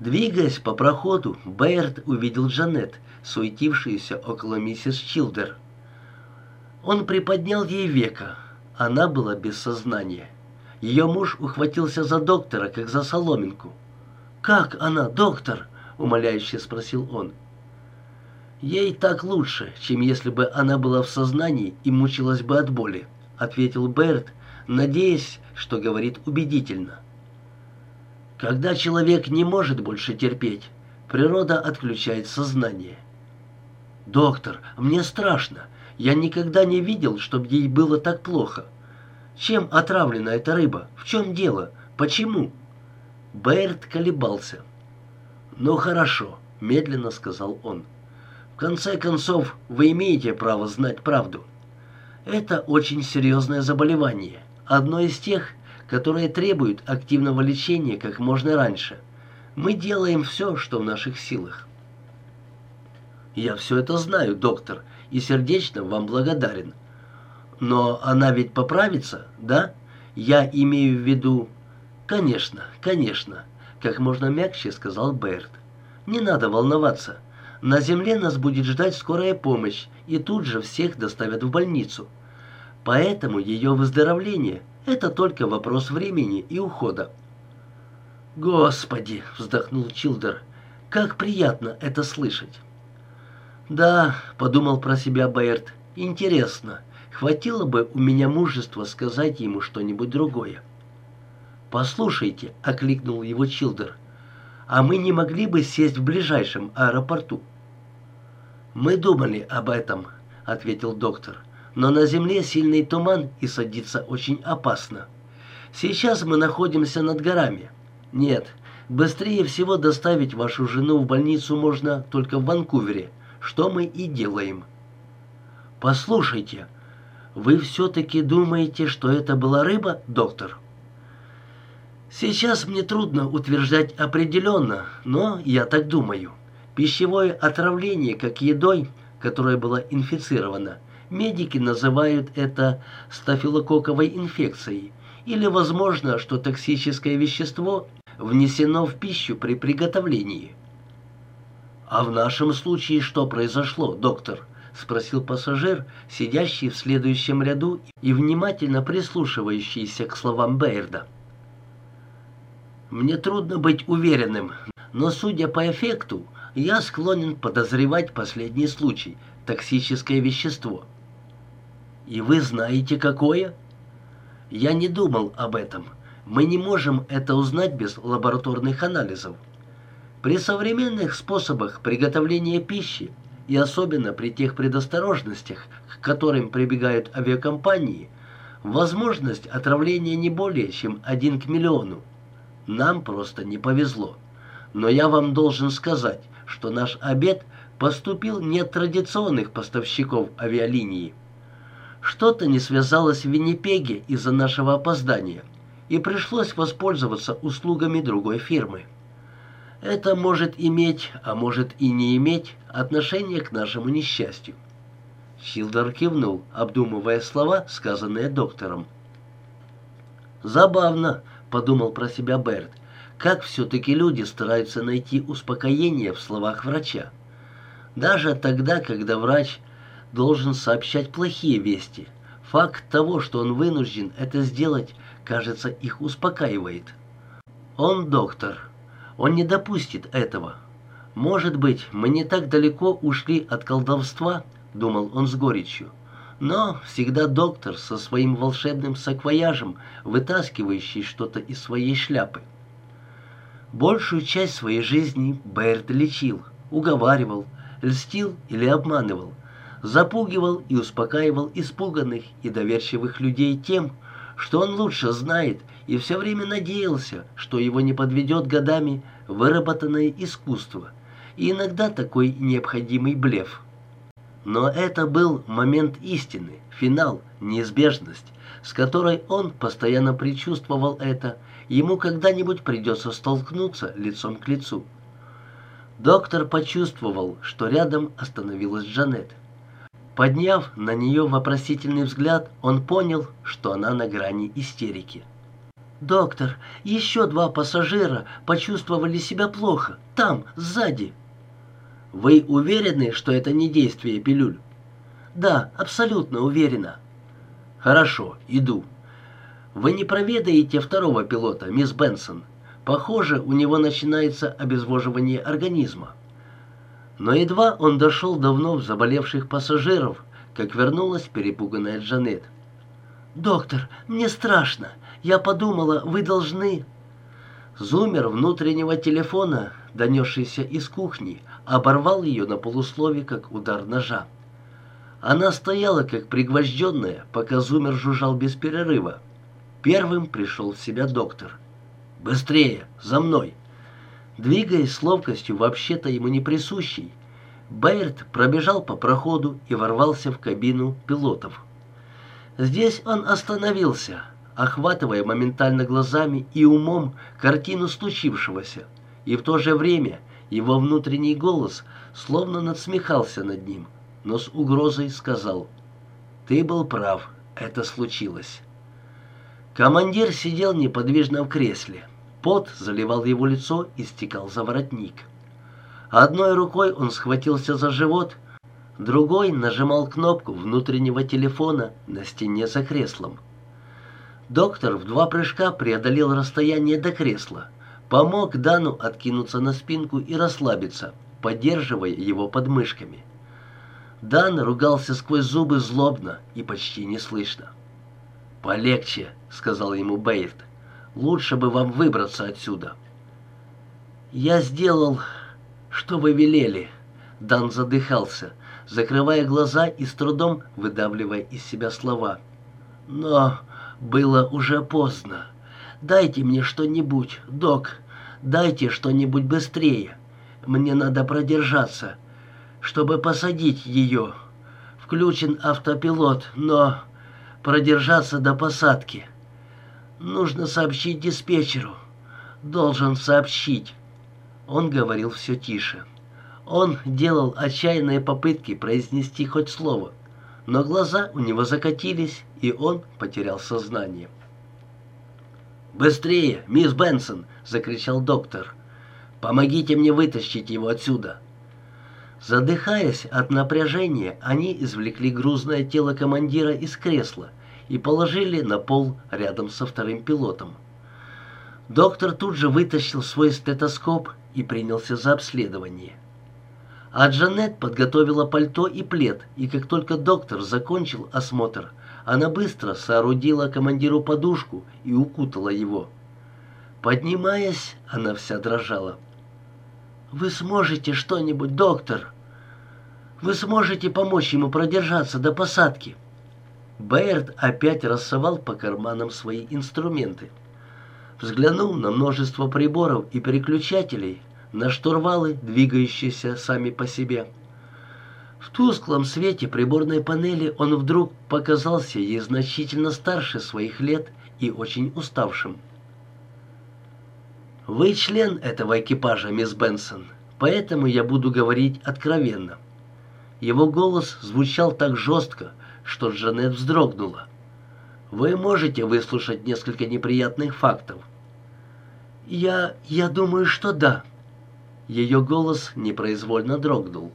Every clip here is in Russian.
Двигаясь по проходу, Бэйрд увидел Джанет, суетившуюся около миссис Чилдер. Он приподнял ей века. Она была без сознания. Ее муж ухватился за доктора, как за соломинку. «Как она, доктор?» — умоляюще спросил он. «Ей так лучше, чем если бы она была в сознании и мучилась бы от боли», — ответил Берт, надеясь, что говорит убедительно. Когда человек не может больше терпеть, природа отключает сознание. «Доктор, мне страшно. Я никогда не видел, чтобы ей было так плохо. Чем отравлена эта рыба? В чем дело? Почему?» Бэйрд колебался. «Ну хорошо», — медленно сказал он. «В конце концов, вы имеете право знать правду. Это очень серьезное заболевание, одно из тех, которые требуют активного лечения как можно раньше. Мы делаем все, что в наших силах. Я все это знаю, доктор, и сердечно вам благодарен. Но она ведь поправится, да? Я имею в виду... Конечно, конечно, как можно мягче сказал Берт. Не надо волноваться. На земле нас будет ждать скорая помощь, и тут же всех доставят в больницу. Поэтому ее выздоровление это только вопрос времени и ухода. «Господи!» — вздохнул Чилдер. «Как приятно это слышать!» «Да», — подумал про себя Бэйрд, — «интересно, хватило бы у меня мужества сказать ему что-нибудь другое». «Послушайте», — окликнул его Чилдер, — «а мы не могли бы сесть в ближайшем аэропорту?» «Мы думали об этом», — ответил доктор но на земле сильный туман и садиться очень опасно. Сейчас мы находимся над горами. Нет, быстрее всего доставить вашу жену в больницу можно только в Ванкувере, что мы и делаем. Послушайте, вы все-таки думаете, что это была рыба, доктор? Сейчас мне трудно утверждать определенно, но я так думаю. Пищевое отравление как едой, которая была инфицирована – Медики называют это стафилококковой инфекцией. Или возможно, что токсическое вещество внесено в пищу при приготовлении. «А в нашем случае что произошло, доктор?» — спросил пассажир, сидящий в следующем ряду и внимательно прислушивающийся к словам Бейрда. «Мне трудно быть уверенным, но, судя по эффекту, я склонен подозревать последний случай — токсическое вещество». И вы знаете, какое? Я не думал об этом. Мы не можем это узнать без лабораторных анализов. При современных способах приготовления пищи, и особенно при тех предосторожностях, к которым прибегают авиакомпании, возможность отравления не более чем один к миллиону. Нам просто не повезло. Но я вам должен сказать, что наш обед поступил не от традиционных поставщиков авиалинии. Что-то не связалось в Виннипеге из-за нашего опоздания, и пришлось воспользоваться услугами другой фирмы. Это может иметь, а может и не иметь отношение к нашему несчастью. Чилдер кивнул, обдумывая слова, сказанные доктором. «Забавно», — подумал про себя Берт, «как все-таки люди стараются найти успокоение в словах врача. Даже тогда, когда врач должен сообщать плохие вести. Факт того, что он вынужден это сделать, кажется, их успокаивает. Он доктор. Он не допустит этого. Может быть, мы не так далеко ушли от колдовства, думал он с горечью. Но всегда доктор со своим волшебным саквояжем, вытаскивающий что-то из своей шляпы. Большую часть своей жизни Берд лечил, уговаривал, льстил или обманывал запугивал и успокаивал испуганных и доверчивых людей тем, что он лучше знает, и все время надеялся, что его не подведет годами выработанное искусство, и иногда такой необходимый блеф. Но это был момент истины, финал, неизбежность, с которой он постоянно предчувствовал это, ему когда-нибудь придется столкнуться лицом к лицу. Доктор почувствовал, что рядом остановилась Джанет. Подняв на нее вопросительный взгляд, он понял, что она на грани истерики. «Доктор, еще два пассажира почувствовали себя плохо. Там, сзади». «Вы уверены, что это не действие пилюль?» «Да, абсолютно уверена». «Хорошо, иду». «Вы не проведаете второго пилота, мисс Бенсон? Похоже, у него начинается обезвоживание организма». Но едва он дошел до вновь заболевших пассажиров, как вернулась перепуганная Джанет. «Доктор, мне страшно. Я подумала, вы должны...» Зумер внутреннего телефона, донесшийся из кухни, оборвал ее на полуслове, как удар ножа. Она стояла, как пригвожденная, пока Зумер жужжал без перерыва. Первым пришел в себя доктор. «Быстрее! За мной!» Двигаясь с ловкостью, вообще-то ему не присущей, Бэйрд пробежал по проходу и ворвался в кабину пилотов. Здесь он остановился, охватывая моментально глазами и умом картину случившегося, и в то же время его внутренний голос словно надсмехался над ним, но с угрозой сказал «Ты был прав, это случилось». Командир сидел неподвижно в кресле. Пот заливал его лицо и стекал за воротник. Одной рукой он схватился за живот, другой нажимал кнопку внутреннего телефона на стене за креслом. Доктор в два прыжка преодолел расстояние до кресла, помог Дану откинуться на спинку и расслабиться, поддерживая его подмышками. Дан ругался сквозь зубы злобно и почти неслышно. «Полегче», — сказал ему Бейрт. «Лучше бы вам выбраться отсюда». «Я сделал, что вы велели». Дан задыхался, закрывая глаза и с трудом выдавливая из себя слова. «Но было уже поздно. Дайте мне что-нибудь, док, дайте что-нибудь быстрее. Мне надо продержаться, чтобы посадить ее. Включен автопилот, но продержаться до посадки. Нужно сообщить диспетчеру. Должен сообщить». Он говорил все тише. Он делал отчаянные попытки произнести хоть слово, но глаза у него закатились, и он потерял сознание. «Быстрее, мисс Бенсон!» — закричал доктор. «Помогите мне вытащить его отсюда!» Задыхаясь от напряжения, они извлекли грузное тело командира из кресла и положили на пол рядом со вторым пилотом. Доктор тут же вытащил свой стетоскоп и принялся за обследование. А Джанет подготовила пальто и плед, и как только доктор закончил осмотр, она быстро соорудила командиру подушку и укутала его. Поднимаясь, она вся дрожала. «Вы сможете что-нибудь, доктор? Вы сможете помочь ему продержаться до посадки?» Бэйрд опять рассовал по карманам свои инструменты. Взглянул на множество приборов и переключателей, на штурвалы, двигающиеся сами по себе. В тусклом свете приборной панели он вдруг показался ей значительно старше своих лет и очень уставшим. «Вы член этого экипажа, мисс Бенсон, поэтому я буду говорить откровенно». Его голос звучал так жестко, что Джанет вздрогнула. «Вы можете выслушать несколько неприятных фактов?» «Я... я думаю, что да», ее голос непроизвольно дрогнул.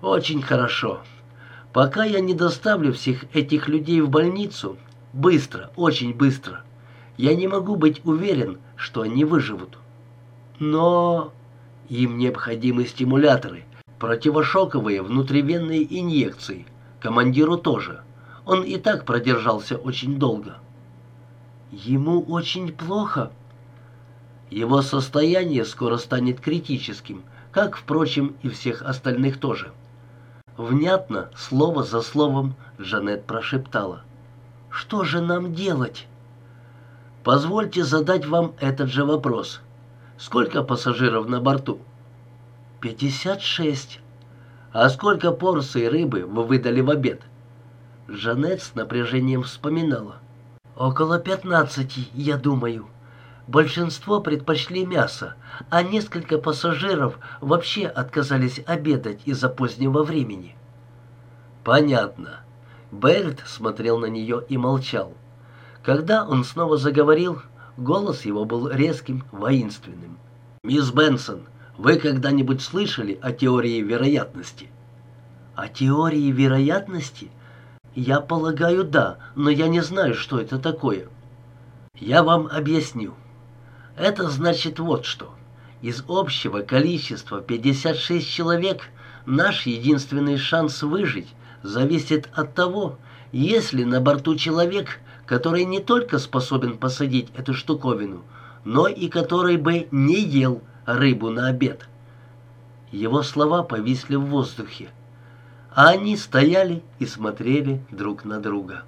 «Очень хорошо. Пока я не доставлю всех этих людей в больницу, быстро, очень быстро, я не могу быть уверен, что они выживут. Но им необходимы стимуляторы, противошоковые внутривенные инъекции. Командиру тоже. Он и так продержался очень долго». «Ему очень плохо?» Его состояние скоро станет критическим, как, впрочем, и всех остальных тоже. Внятно, слово за словом, Жанет прошептала. «Что же нам делать?» «Позвольте задать вам этот же вопрос. Сколько пассажиров на борту?» «Пятьдесят шесть». «А сколько порций рыбы вы выдали в обед?» Жанет с напряжением вспоминала. «Около пятнадцати, я думаю». Большинство предпочли мясо, а несколько пассажиров вообще отказались обедать из-за позднего времени. Понятно. Берт смотрел на нее и молчал. Когда он снова заговорил, голос его был резким, воинственным. «Мисс Бенсон, вы когда-нибудь слышали о теории вероятности?» «О теории вероятности?» «Я полагаю, да, но я не знаю, что это такое». «Я вам объясню. Это значит вот что. Из общего количества 56 человек наш единственный шанс выжить зависит от того, есть ли на борту человек, который не только способен посадить эту штуковину, но и который бы не ел рыбу на обед. Его слова повисли в воздухе, а они стояли и смотрели друг на друга.